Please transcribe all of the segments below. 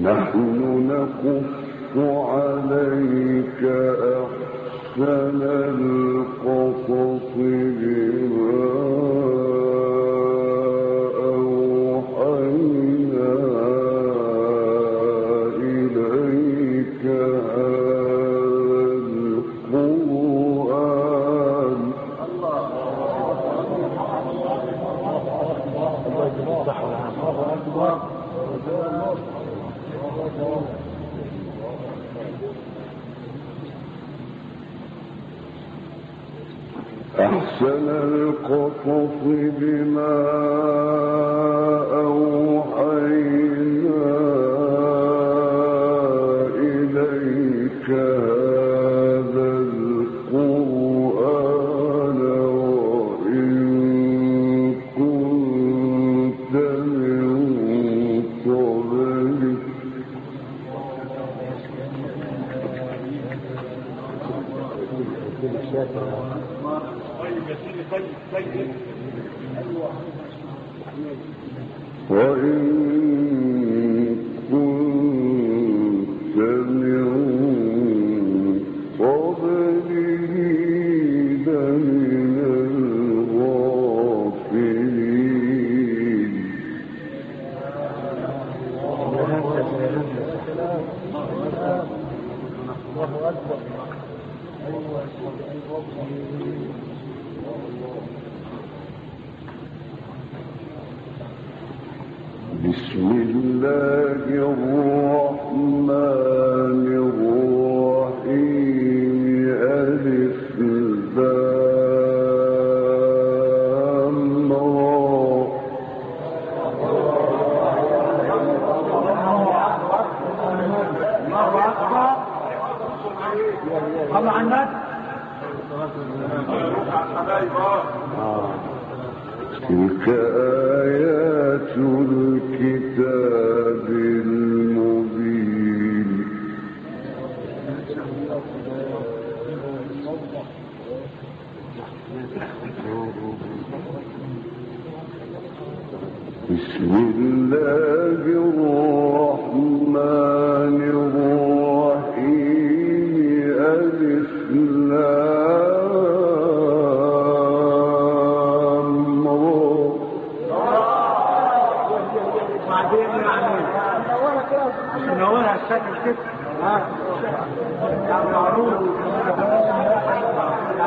نحن نقف عليك أحسن القصص بما الله الرحمن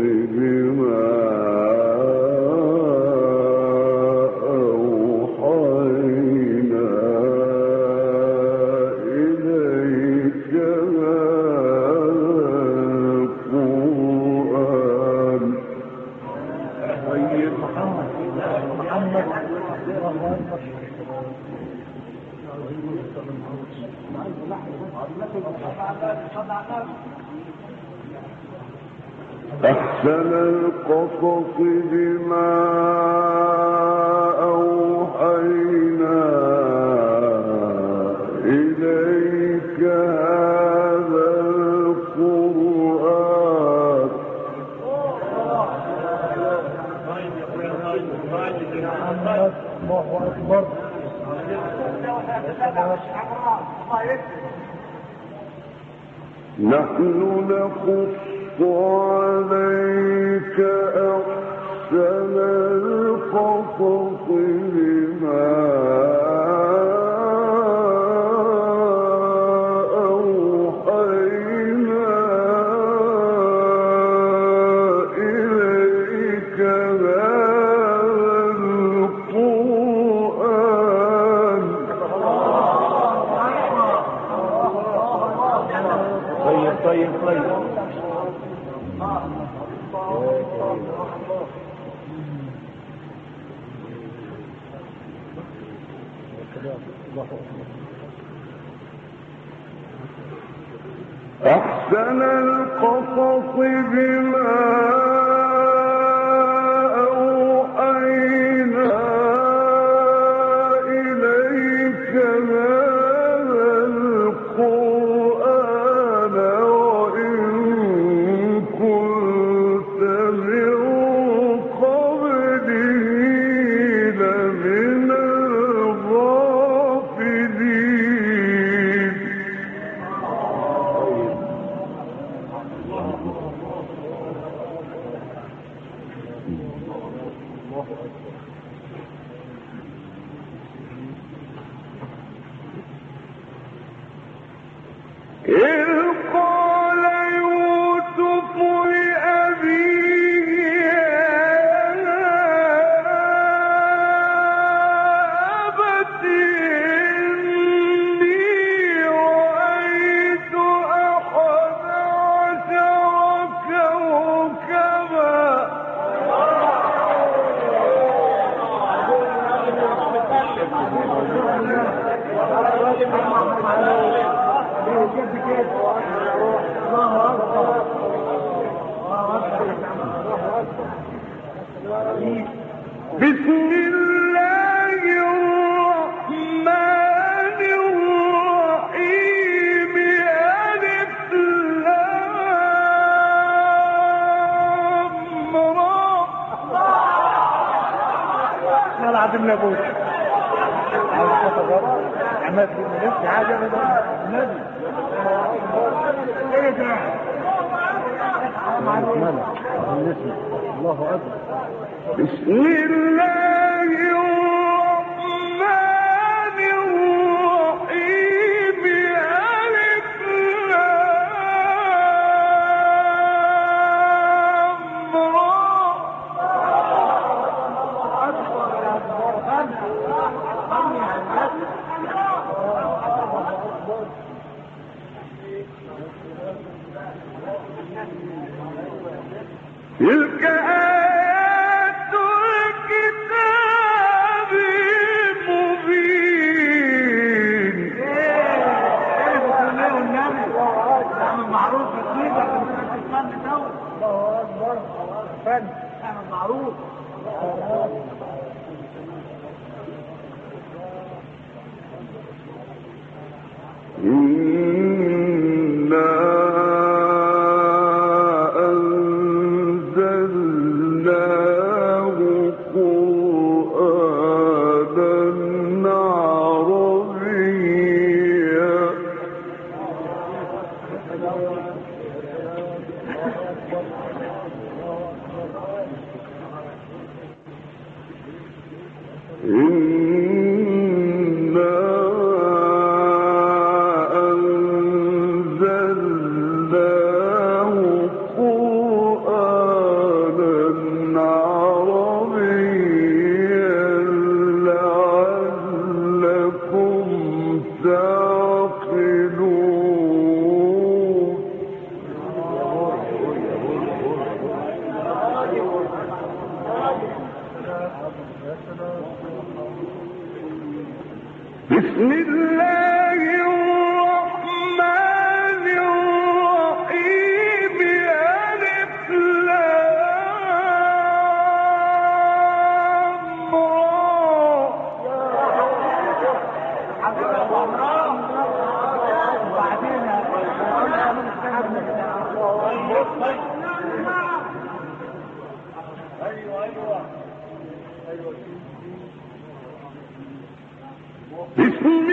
القصص أحسن القصص بما بسم الله أكبر. بسم معروف إن This movie.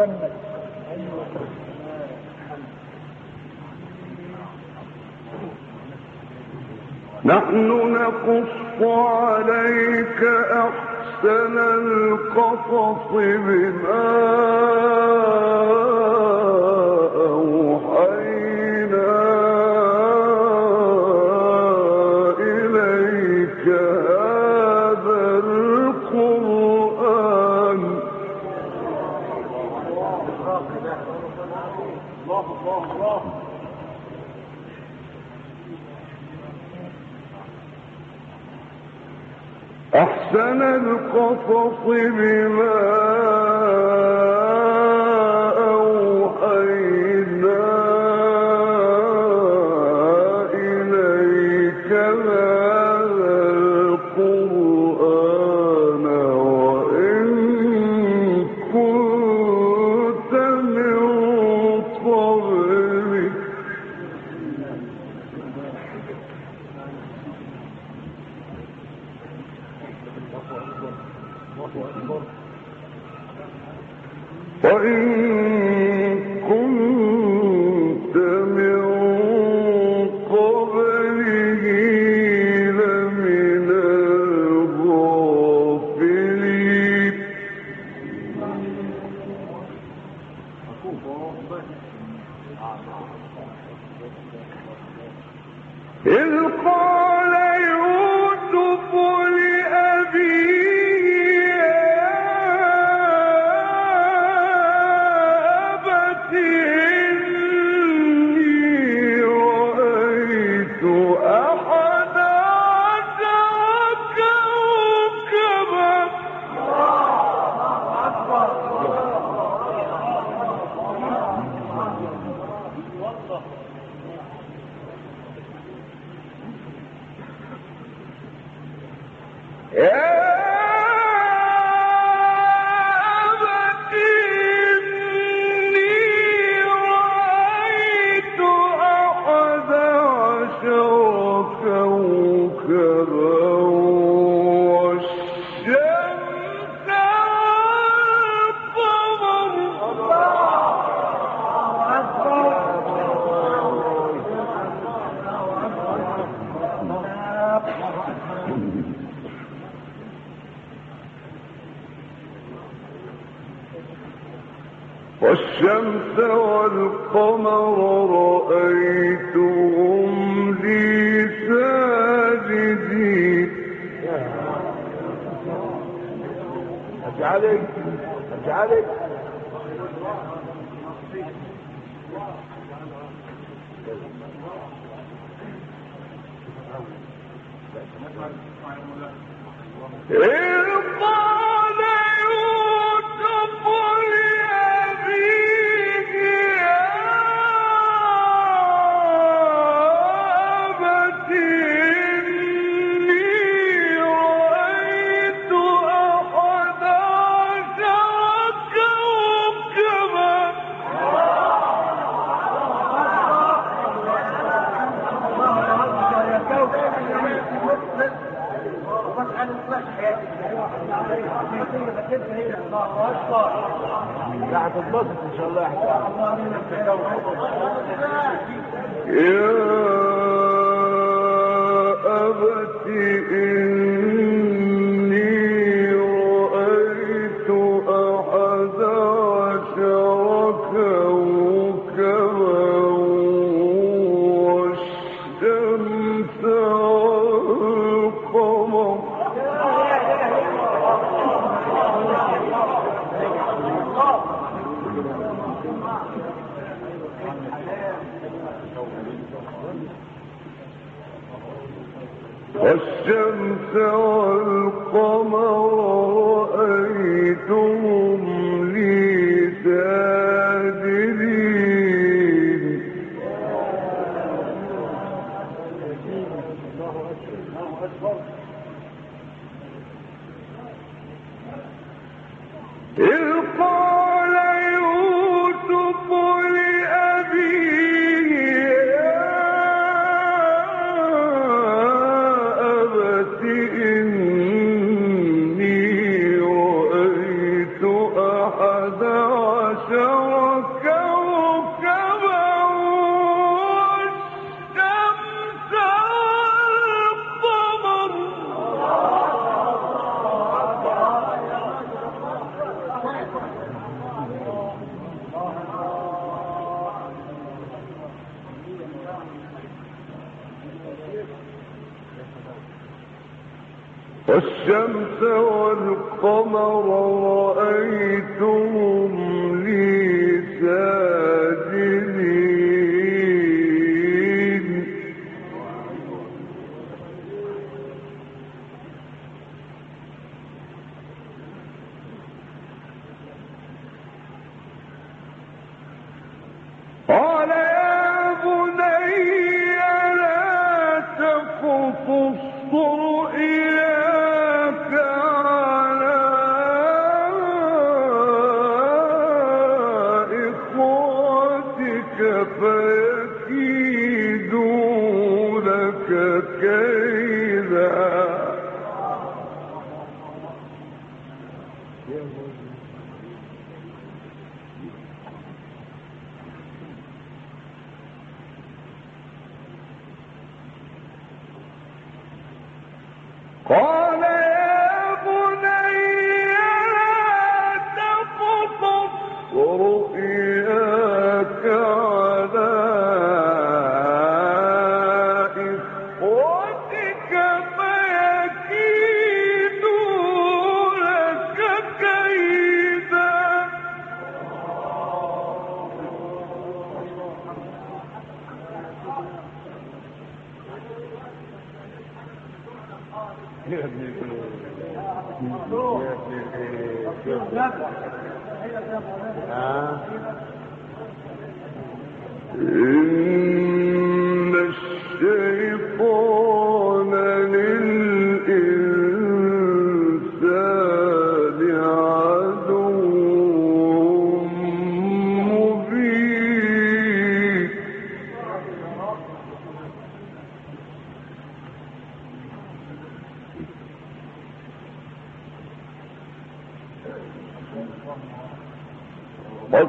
محمد نحن نقص عليك أحسن القصص بما أحسن القصص بما اجعلك اجعلك إذ والشمس والقمر رأيتهم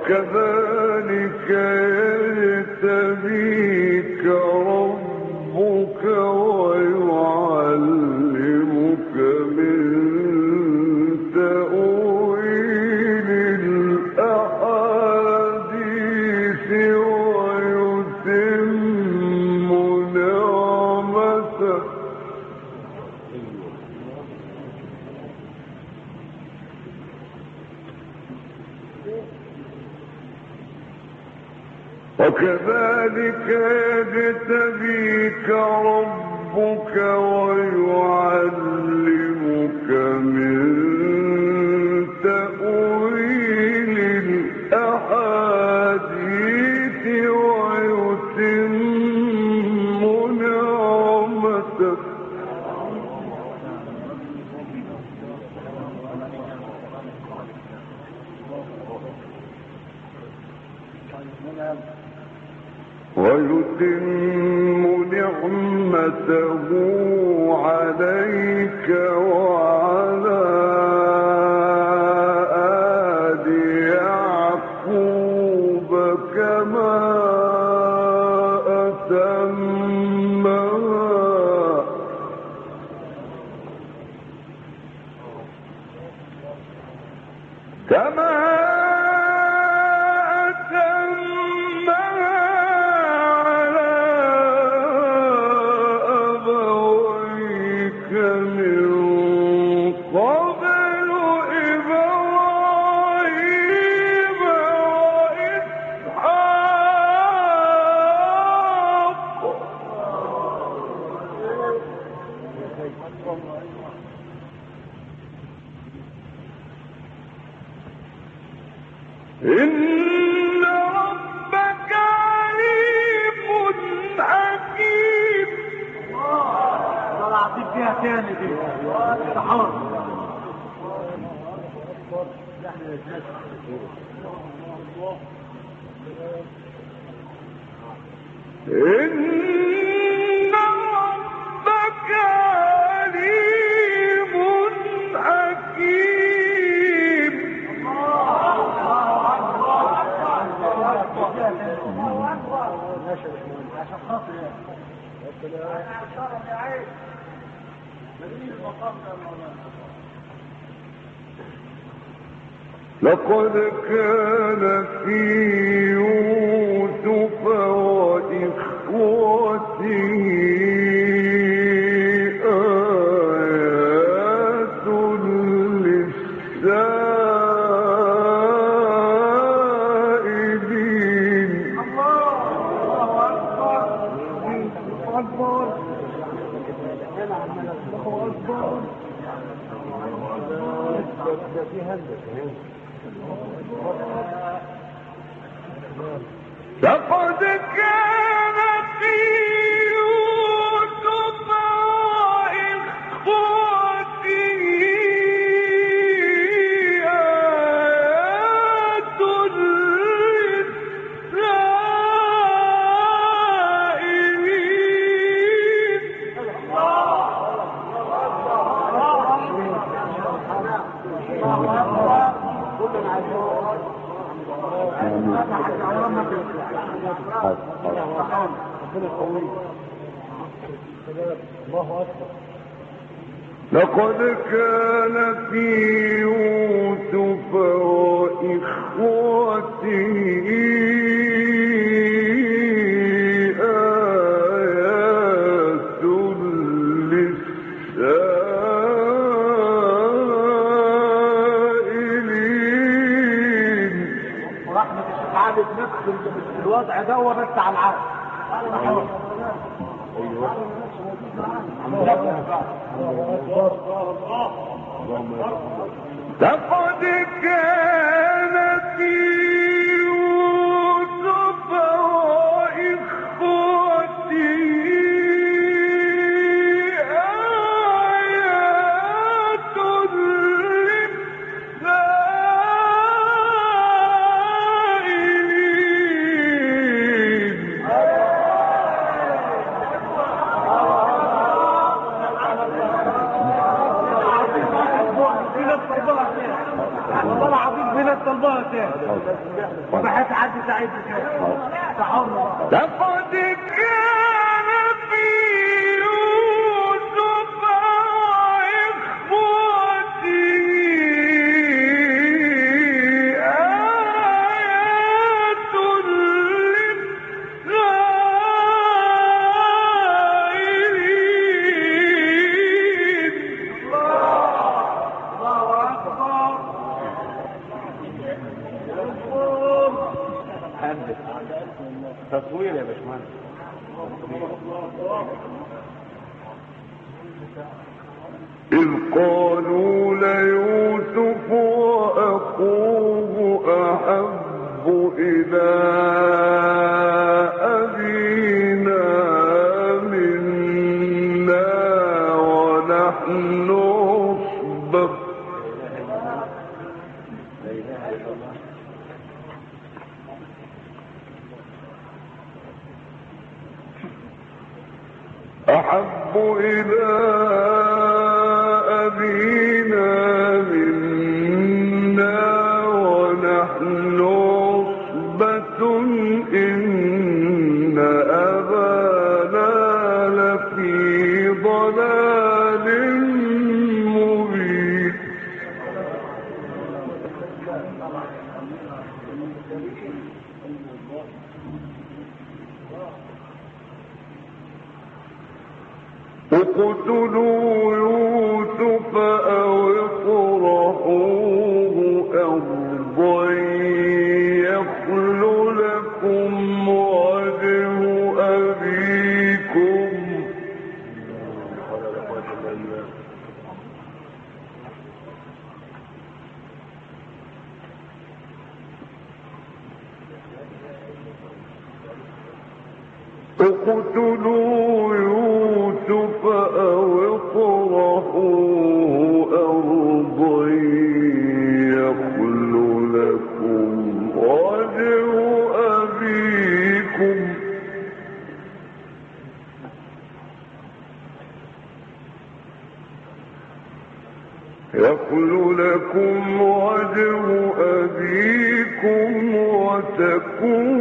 وكذلك يجتبيه وكذلك يجتبيك ربك the لقد كان في يوسف وإخوته الوضع ده هو بس على العرب تقول أيوة. إذ قالوا ليوسف لكم. وجه أبيكم. يخل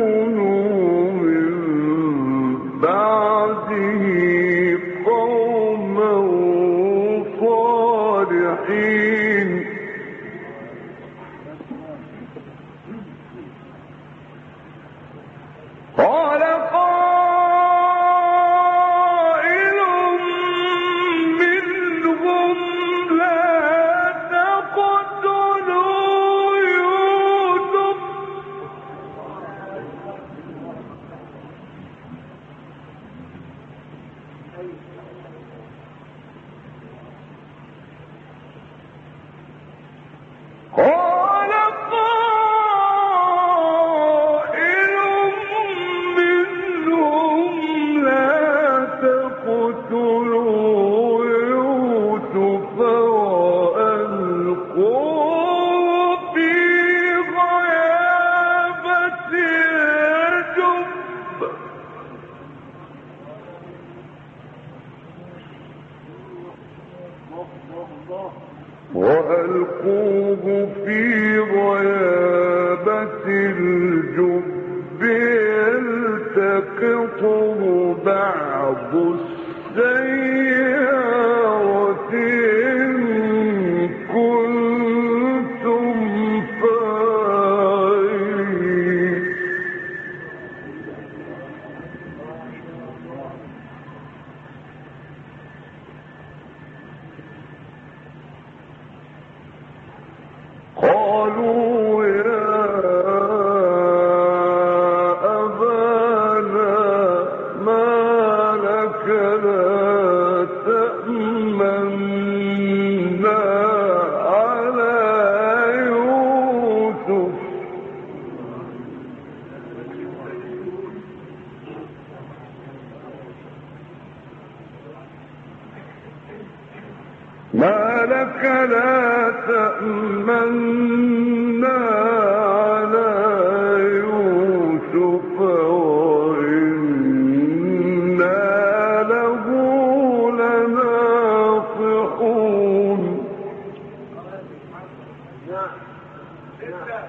نعم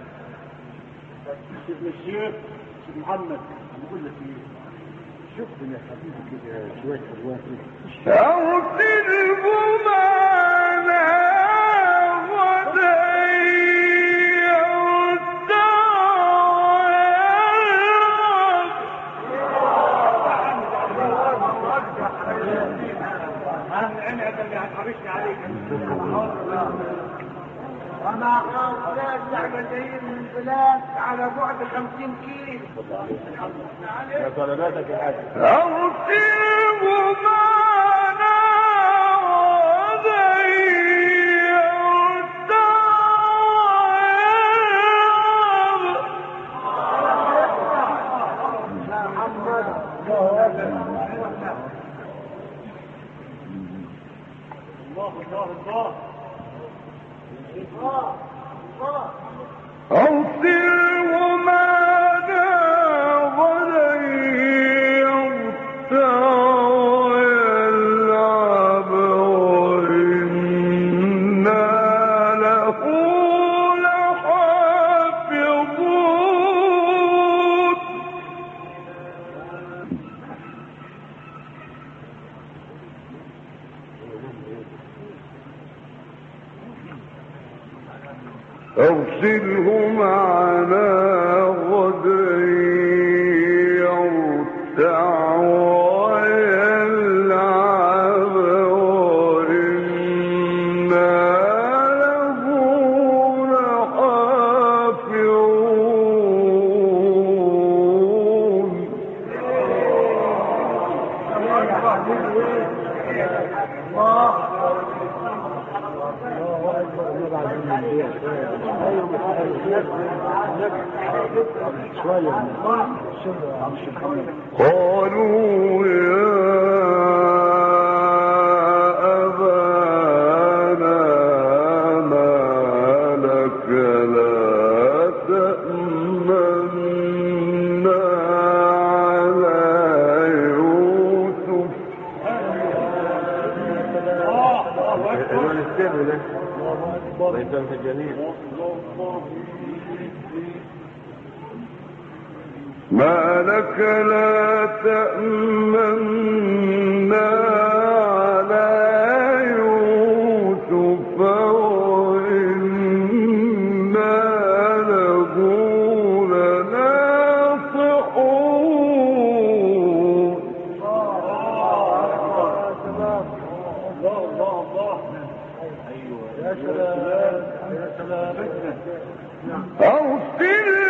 شوف يا حبيبي كده شوية حلوات استغفر وزع بدايل من بلاد على بعد 50 كيلو. ما طلباتك يا حاج. أرسله معنا غدا. أيوة يا سلام يا سلام أغفر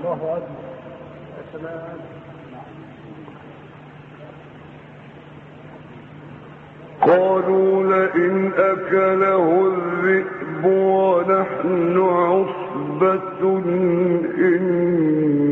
الله أكبر. يا سلام قالوا لئن أكله الذئب ونحن عصبة إن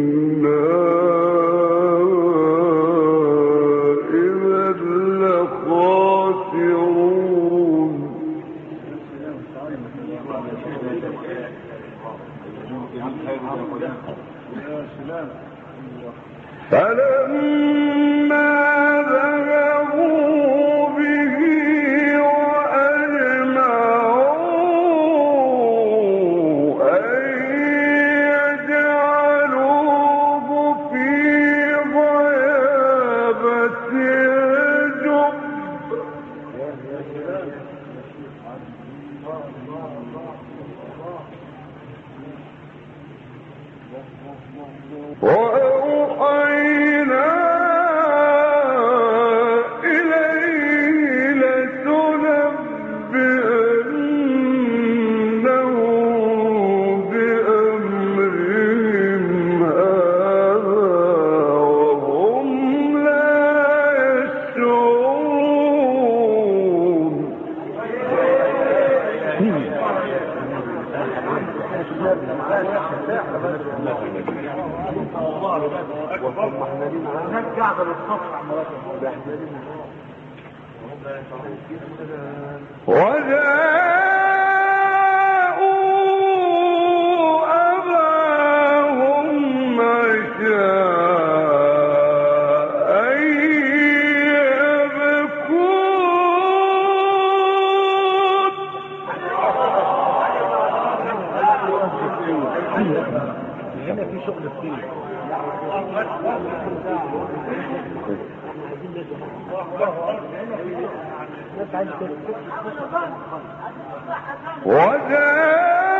التسليم 我